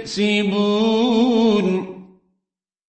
يكسبون